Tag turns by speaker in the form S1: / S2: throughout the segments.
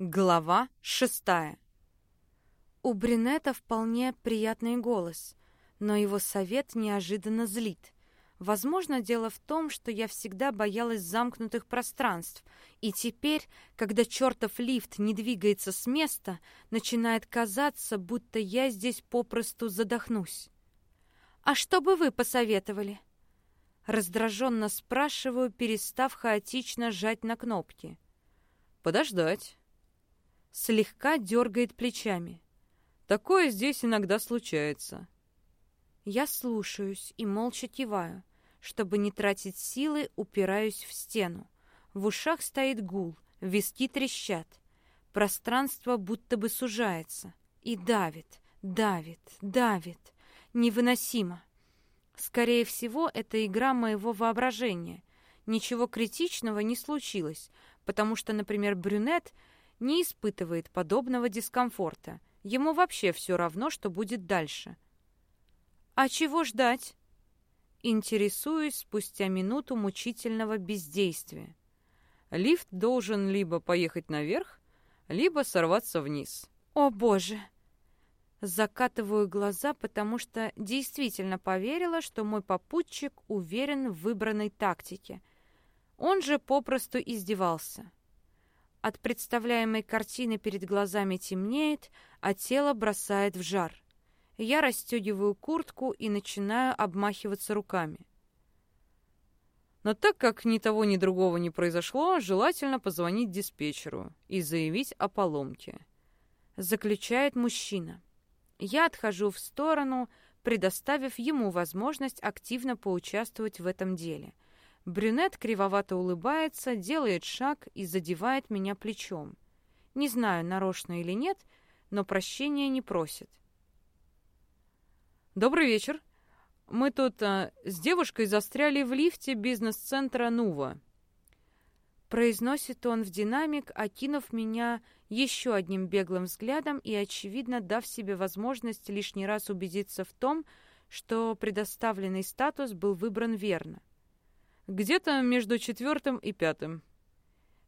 S1: Глава шестая. У брюнета вполне приятный голос, но его совет неожиданно злит. Возможно, дело в том, что я всегда боялась замкнутых пространств, и теперь, когда чертов лифт не двигается с места, начинает казаться, будто я здесь попросту задохнусь. «А что бы вы посоветовали?» Раздраженно спрашиваю, перестав хаотично жать на кнопки.
S2: «Подождать»
S1: слегка дергает плечами.
S2: Такое здесь иногда случается.
S1: Я слушаюсь и молча киваю. Чтобы не тратить силы, упираюсь в стену. В ушах стоит гул, виски трещат. Пространство будто бы сужается. И давит, давит, давит. Невыносимо. Скорее всего, это игра моего воображения. Ничего критичного не случилось, потому что, например, брюнет — не испытывает подобного дискомфорта. Ему вообще все равно, что будет дальше. «А чего ждать?» Интересуюсь спустя минуту мучительного бездействия.
S2: Лифт должен либо поехать наверх, либо сорваться вниз.
S1: «О, Боже!» Закатываю глаза, потому что действительно поверила, что мой попутчик уверен в выбранной тактике. Он же попросту издевался. От представляемой картины перед глазами темнеет, а тело бросает в жар. Я расстегиваю куртку и начинаю обмахиваться руками.
S2: Но так как ни того, ни другого не произошло, желательно позвонить диспетчеру и заявить о поломке.
S1: Заключает мужчина. Я отхожу в сторону, предоставив ему возможность активно поучаствовать в этом деле — Брюнет кривовато улыбается, делает шаг и задевает меня плечом. Не знаю, нарочно или нет, но прощения не просит.
S2: «Добрый вечер. Мы тут а, с девушкой застряли в лифте бизнес-центра «Нува».
S1: Произносит он в динамик, окинув меня еще одним беглым взглядом и, очевидно, дав себе возможность лишний раз убедиться в том, что предоставленный статус был выбран верно.
S2: Где-то между четвертым и пятым.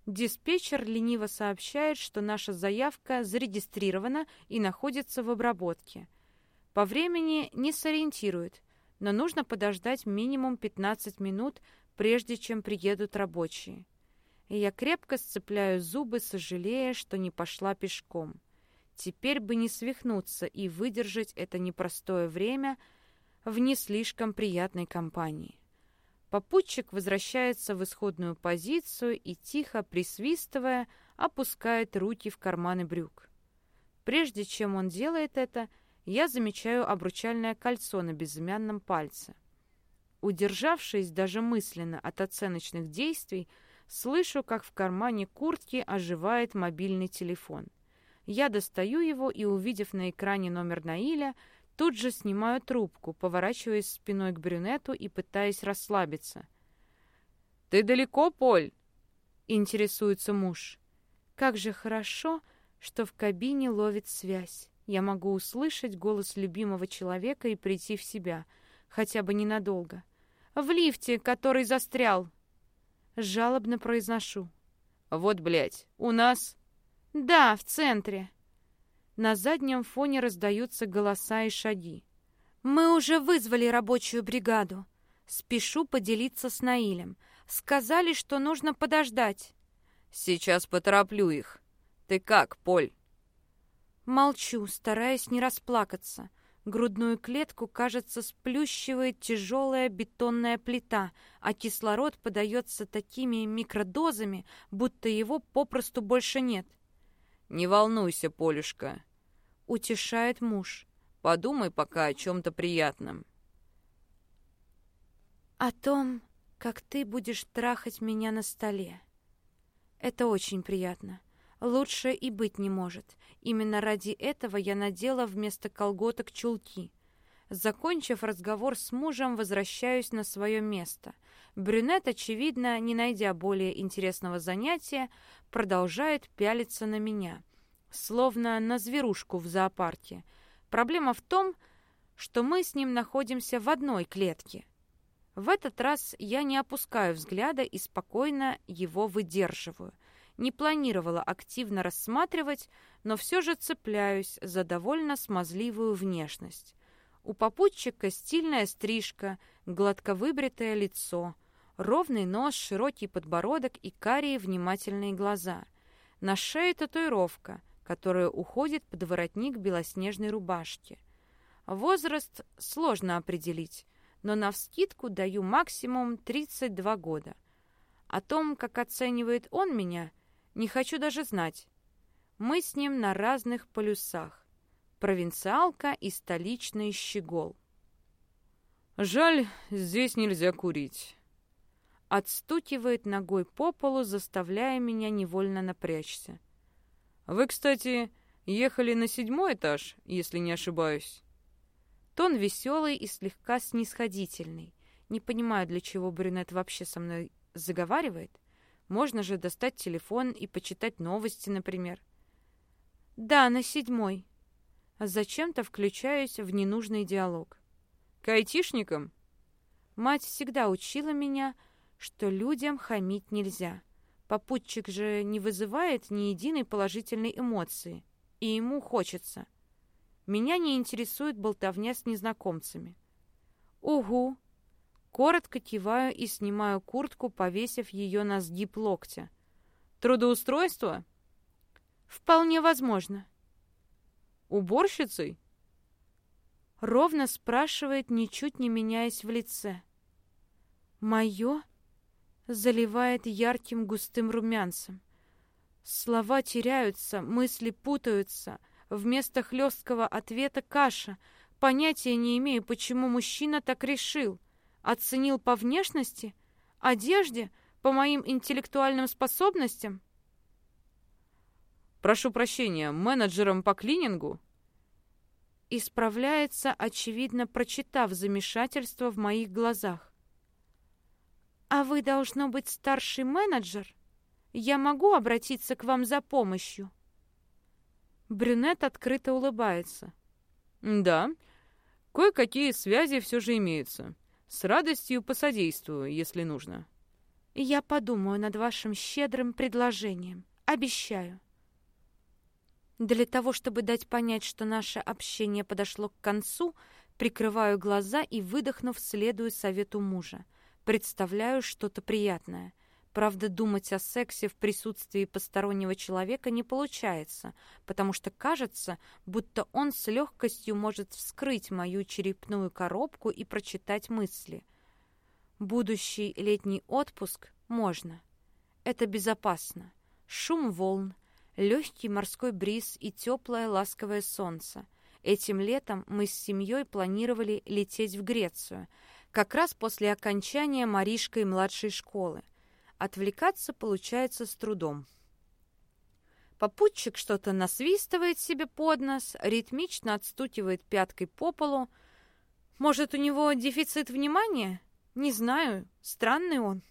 S1: Диспетчер лениво сообщает, что наша заявка зарегистрирована и находится в обработке. По времени не сориентирует, но нужно подождать минимум 15 минут, прежде чем приедут рабочие. И я крепко сцепляю зубы, сожалея, что не пошла пешком. Теперь бы не свихнуться и выдержать это непростое время в не слишком приятной компании. Попутчик возвращается в исходную позицию и, тихо присвистывая, опускает руки в карманы брюк. Прежде чем он делает это, я замечаю обручальное кольцо на безымянном пальце. Удержавшись даже мысленно от оценочных действий, слышу, как в кармане куртки оживает мобильный телефон. Я достаю его и, увидев на экране номер Наиля, Тут же снимаю трубку, поворачиваясь спиной к брюнету и пытаясь расслабиться.
S2: «Ты далеко, Поль?»
S1: — интересуется муж. «Как же хорошо, что в кабине ловит связь. Я могу услышать голос любимого человека и прийти в себя, хотя бы ненадолго. В лифте, который застрял!» Жалобно произношу.
S2: «Вот, блядь, у нас...»
S1: «Да, в центре!» На заднем фоне раздаются голоса и шаги. «Мы уже вызвали рабочую бригаду. Спешу поделиться с Наилем. Сказали, что нужно подождать».
S2: «Сейчас потороплю их. Ты как, Поль?»
S1: Молчу, стараясь не расплакаться. Грудную клетку, кажется, сплющивает тяжелая бетонная плита, а кислород подается такими микродозами, будто его попросту больше нет.
S2: «Не волнуйся, Полюшка», —
S1: утешает муж.
S2: «Подумай пока о чем-то приятном».
S1: «О том, как ты будешь трахать меня на столе. Это очень приятно. Лучше и быть не может. Именно ради этого я надела вместо колготок чулки. Закончив разговор с мужем, возвращаюсь на свое место. Брюнет, очевидно, не найдя более интересного занятия, продолжает пялиться на меня, словно на зверушку в зоопарке. Проблема в том, что мы с ним находимся в одной клетке. В этот раз я не опускаю взгляда и спокойно его выдерживаю. не планировала активно рассматривать, но все же цепляюсь за довольно смазливую внешность. У попутчика стильная стрижка, гладко выбритое лицо, ровный нос, широкий подбородок и карие внимательные глаза. На шее татуировка, которая уходит под воротник белоснежной рубашки. Возраст сложно определить, но навскидку даю максимум 32 года. О том, как оценивает он меня, не хочу даже знать. Мы с ним на разных полюсах провинциалка и столичный щегол.
S2: «Жаль, здесь нельзя курить».
S1: Отстукивает ногой по полу, заставляя меня невольно напрячься.
S2: «Вы, кстати, ехали на седьмой этаж, если не ошибаюсь?»
S1: Тон веселый и слегка снисходительный. Не понимаю, для чего брюнет вообще со мной заговаривает. Можно же достать телефон и почитать новости, например. «Да, на седьмой», а зачем-то включаюсь в ненужный диалог.
S2: «К айтишникам?»
S1: Мать всегда учила меня, что людям хамить нельзя. Попутчик же не вызывает ни единой положительной эмоции, и ему хочется. Меня не интересует болтовня с незнакомцами. «Угу!» Коротко киваю и снимаю куртку, повесив ее на сгиб локтя.
S2: «Трудоустройство?»
S1: «Вполне возможно».
S2: Уборщицей?
S1: Ровно спрашивает, ничуть не меняясь в лице. Мое заливает ярким густым румянцем. Слова теряются, мысли путаются. Вместо хлесткого ответа каша. Понятия не имею, почему мужчина так решил. Оценил по внешности, одежде, по моим интеллектуальным способностям?
S2: Прошу прощения, менеджером по клинингу?
S1: Исправляется, очевидно, прочитав замешательство в моих глазах. А вы, должно быть, старший менеджер? Я могу обратиться к вам за помощью? Брюнет открыто улыбается.
S2: Да, кое-какие связи все же имеются. С радостью посодействую, если нужно.
S1: Я подумаю над вашим щедрым предложением. Обещаю. Для того, чтобы дать понять, что наше общение подошло к концу, прикрываю глаза и, выдохнув, следую совету мужа. Представляю что-то приятное. Правда, думать о сексе в присутствии постороннего человека не получается, потому что кажется, будто он с легкостью может вскрыть мою черепную коробку и прочитать мысли. Будущий летний отпуск можно. Это безопасно. Шум волн, легкий морской бриз и теплое ласковое солнце. Этим летом мы с семьей планировали лететь в Грецию, как раз после окончания Маришкой младшей школы. Отвлекаться получается с трудом. Попутчик что-то насвистывает себе под нос, ритмично отстукивает пяткой по полу. Может, у него дефицит внимания? Не знаю, странный он.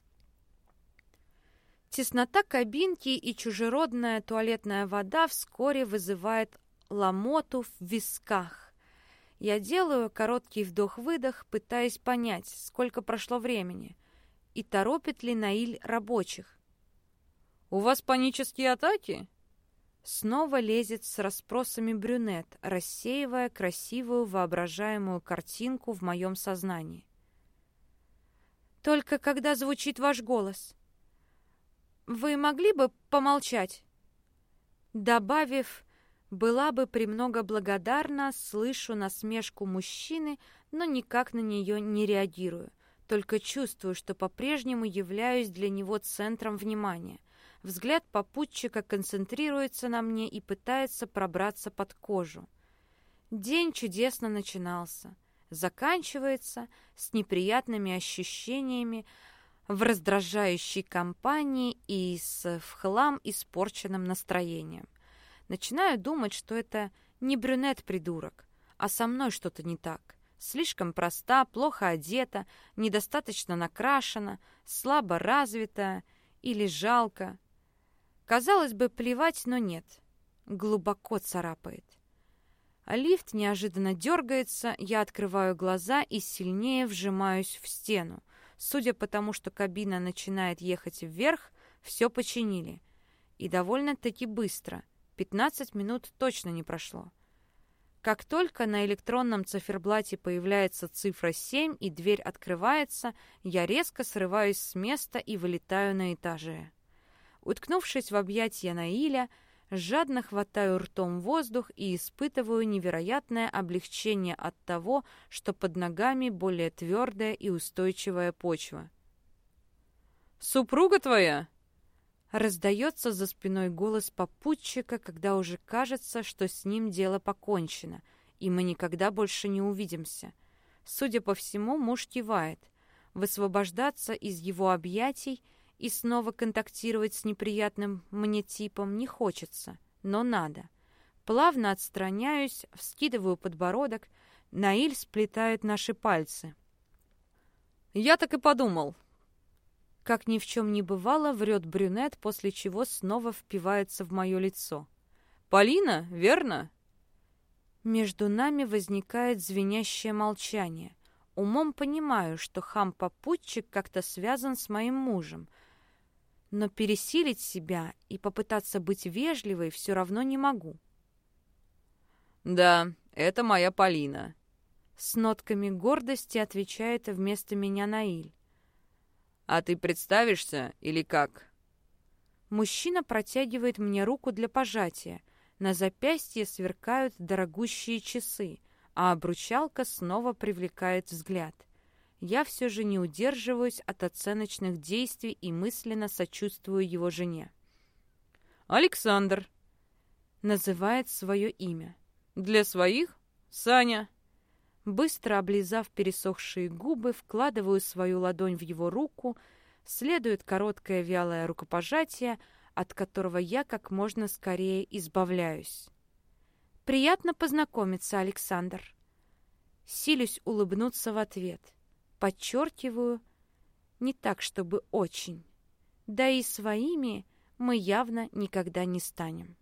S1: Теснота кабинки и чужеродная туалетная вода вскоре вызывает ломоту в висках. Я делаю короткий вдох-выдох, пытаясь понять, сколько прошло времени, и торопит ли Наиль рабочих.
S2: «У вас панические атаки?»
S1: Снова лезет с расспросами брюнет, рассеивая красивую воображаемую картинку в моем сознании. «Только когда звучит ваш голос», вы могли бы помолчать?» Добавив, была бы премного благодарна, слышу насмешку мужчины, но никак на нее не реагирую. Только чувствую, что по-прежнему являюсь для него центром внимания. Взгляд попутчика концентрируется на мне и пытается пробраться под кожу. День чудесно начинался. Заканчивается с неприятными ощущениями, в раздражающей компании и с в хлам испорченным настроением. Начинаю думать, что это не брюнет-придурок, а со мной что-то не так. Слишком проста, плохо одета, недостаточно накрашена, слабо развита или жалко. Казалось бы, плевать, но нет. Глубоко царапает. Лифт неожиданно дергается, я открываю глаза и сильнее вжимаюсь в стену. Судя по тому, что кабина начинает ехать вверх, все починили. И довольно-таки быстро. 15 минут точно не прошло. Как только на электронном циферблате появляется цифра 7 и дверь открывается, я резко срываюсь с места и вылетаю на этаже. Уткнувшись в объятия Наиля, жадно хватаю ртом воздух и испытываю невероятное облегчение от того, что под ногами более твердая и устойчивая почва.
S2: «Супруга твоя?»
S1: Раздается за спиной голос попутчика, когда уже кажется, что с ним дело покончено, и мы никогда больше не увидимся. Судя по всему, муж кивает. Высвобождаться из его объятий и снова контактировать с неприятным мне типом не хочется, но надо. Плавно отстраняюсь, вскидываю подбородок, Наиль сплетает наши пальцы.
S2: «Я так и подумал»,
S1: как ни в чем не бывало, врет брюнет, после чего снова впивается в мое лицо.
S2: «Полина, верно?»
S1: Между нами возникает звенящее молчание. Умом понимаю, что хам-попутчик как-то связан с моим мужем. Но пересилить себя и попытаться быть вежливой все равно не могу.
S2: «Да, это моя Полина», —
S1: с нотками гордости отвечает вместо меня Наиль.
S2: «А ты представишься или как?»
S1: Мужчина протягивает мне руку для пожатия. На запястье сверкают дорогущие часы, а обручалка снова привлекает взгляд. Я все же не удерживаюсь от оценочных действий и мысленно сочувствую его жене.
S2: «Александр!»
S1: Называет свое имя.
S2: «Для своих? Саня!»
S1: Быстро облизав пересохшие губы, вкладываю свою ладонь в его руку, следует короткое вялое рукопожатие, от которого я как можно скорее избавляюсь. «Приятно познакомиться, Александр». Силюсь улыбнуться в ответ. Подчеркиваю, не так, чтобы очень. Да и своими мы явно никогда не станем.